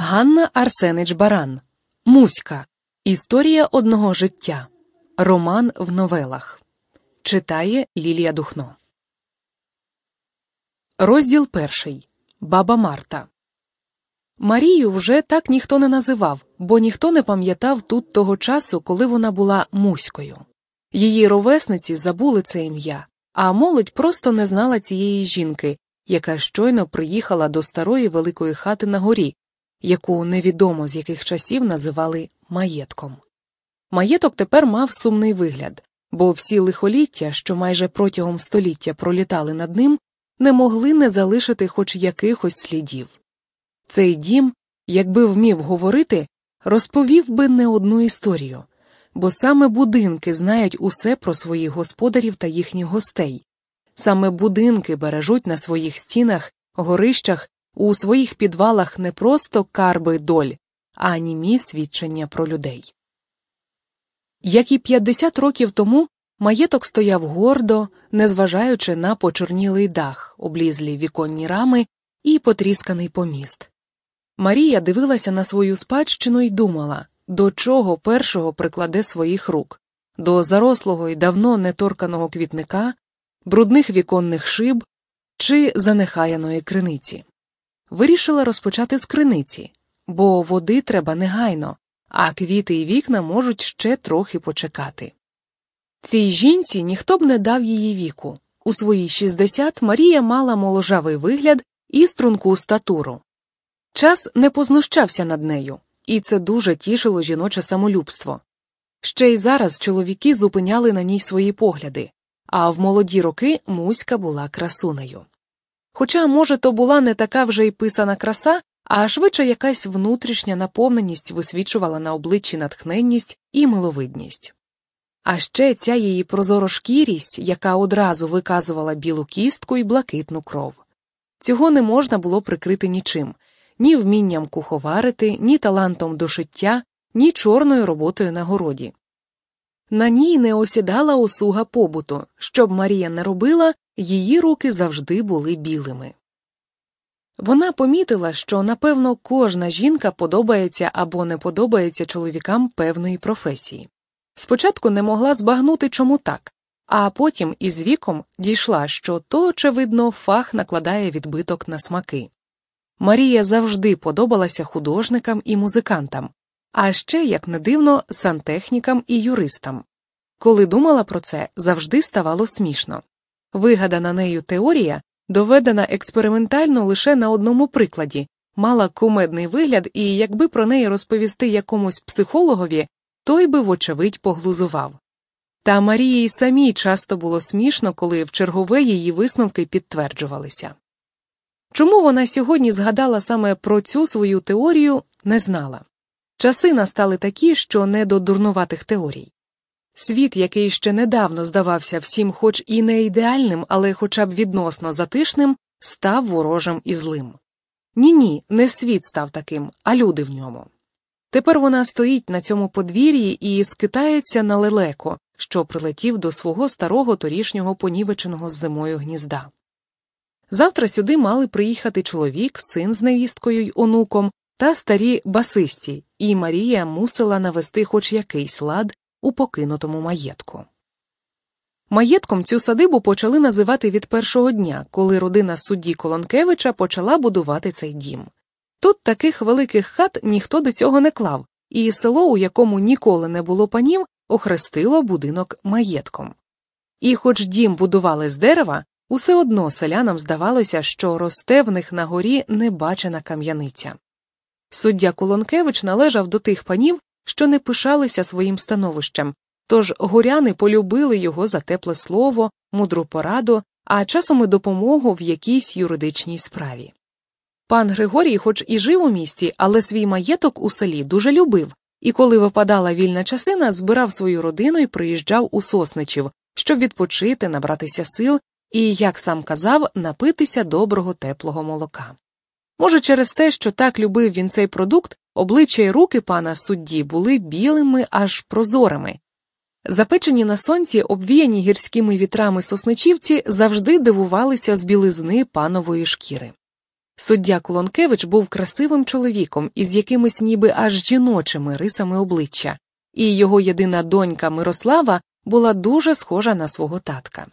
Ганна Арсенич Баран Муська. Історія одного життя. Роман в новелах. Читає Лілія Духно. Розділ перший. Баба Марта. Марію вже так ніхто не називав, бо ніхто не пам'ятав тут того часу, коли вона була Муською. Її ровесниці забули це ім'я, а молодь просто не знала цієї жінки, яка щойно приїхала до старої великої хати на горі, яку невідомо з яких часів називали маєтком. Маєток тепер мав сумний вигляд, бо всі лихоліття, що майже протягом століття пролітали над ним, не могли не залишити хоч якихось слідів. Цей дім, якби вмів говорити, розповів би не одну історію, бо саме будинки знають усе про своїх господарів та їхніх гостей, саме будинки бережуть на своїх стінах, горищах у своїх підвалах не просто карби доль, а німі свідчення про людей. Як і 50 років тому маєток стояв гордо, незважаючи на почорнілий дах, облізлі віконні рами і потрісканий поміст. Марія дивилася на свою спадщину і думала, до чого першого прикладе своїх рук, до зарослого і давно неторканого квітника, брудних віконних шиб чи занехаяної криниці вирішила розпочати з криниці, бо води треба негайно, а квіти і вікна можуть ще трохи почекати. Цій жінці ніхто б не дав її віку. У свої 60 Марія мала моложавий вигляд і струнку статуру. Час не познущався над нею, і це дуже тішило жіноче самолюбство. Ще й зараз чоловіки зупиняли на ній свої погляди, а в молоді роки Муська була красунею. Хоча, може, то була не така вже й писана краса, а швидше якась внутрішня наповненість висвічувала на обличчі натхненність і миловидність. А ще ця її прозорошкірість, яка одразу виказувала білу кістку і блакитну кров. Цього не можна було прикрити нічим ні вмінням куховарити, ні талантом до шиття, ні чорною роботою на городі. На ній не осідала осуга побуту, щоб Марія не робила, її руки завжди були білими. Вона помітила, що, напевно, кожна жінка подобається або не подобається чоловікам певної професії. Спочатку не могла збагнути, чому так, а потім із віком дійшла, що то, очевидно, фах накладає відбиток на смаки. Марія завжди подобалася художникам і музикантам, а ще, як не дивно, сантехнікам і юристам. Коли думала про це, завжди ставало смішно. Вигадана нею теорія, доведена експериментально лише на одному прикладі, мала кумедний вигляд, і якби про неї розповісти якомусь психологові, той би, вочевидь, поглузував. Та Марії самій часто було смішно, коли в чергове її висновки підтверджувалися. Чому вона сьогодні згадала саме про цю свою теорію, не знала. Часи настали такі, що не до дурнуватих теорій. Світ, який ще недавно здавався всім, хоч і не ідеальним, але хоча б відносно затишним, став ворожим і злим. Ні ні, не світ став таким, а люди в ньому. Тепер вона стоїть на цьому подвір'ї і скитається на лелеко, що прилетів до свого старого торішнього понівеченого з зимою гнізда. Завтра сюди мали приїхати чоловік, син з невісткою й онуком та старі басисті, і Марія мусила навести хоч якийсь лад у покинутому маєтку. Маєтком цю садибу почали називати від першого дня, коли родина судді Колонкевича почала будувати цей дім. Тут таких великих хат ніхто до цього не клав, і село, у якому ніколи не було панів, охрестило будинок маєтком. І, хоч дім будували з дерева, усе одно селянам здавалося, що росте в них на горі небачена кам'яниця. Суддя Колонкевич належав до тих панів, що не пишалися своїм становищем, тож горяни полюбили його за тепле слово, мудру пораду, а часом і допомогу в якійсь юридичній справі. Пан Григорій, хоч і жив у місті, але свій маєток у селі дуже любив, і коли випадала вільна частина, збирав свою родину і приїжджав у сосничів, щоб відпочити, набратися сил і, як сам казав, напитися доброго теплого молока. Може, через те, що так любив він цей продукт, обличчя й руки пана судді були білими, аж прозорими. Запечені на сонці, обвіяні гірськими вітрами сосничівці, завжди дивувалися з білизни панової шкіри. Суддя Колонкевич був красивим чоловіком із якимись ніби аж жіночими рисами обличчя, і його єдина донька Мирослава була дуже схожа на свого татка.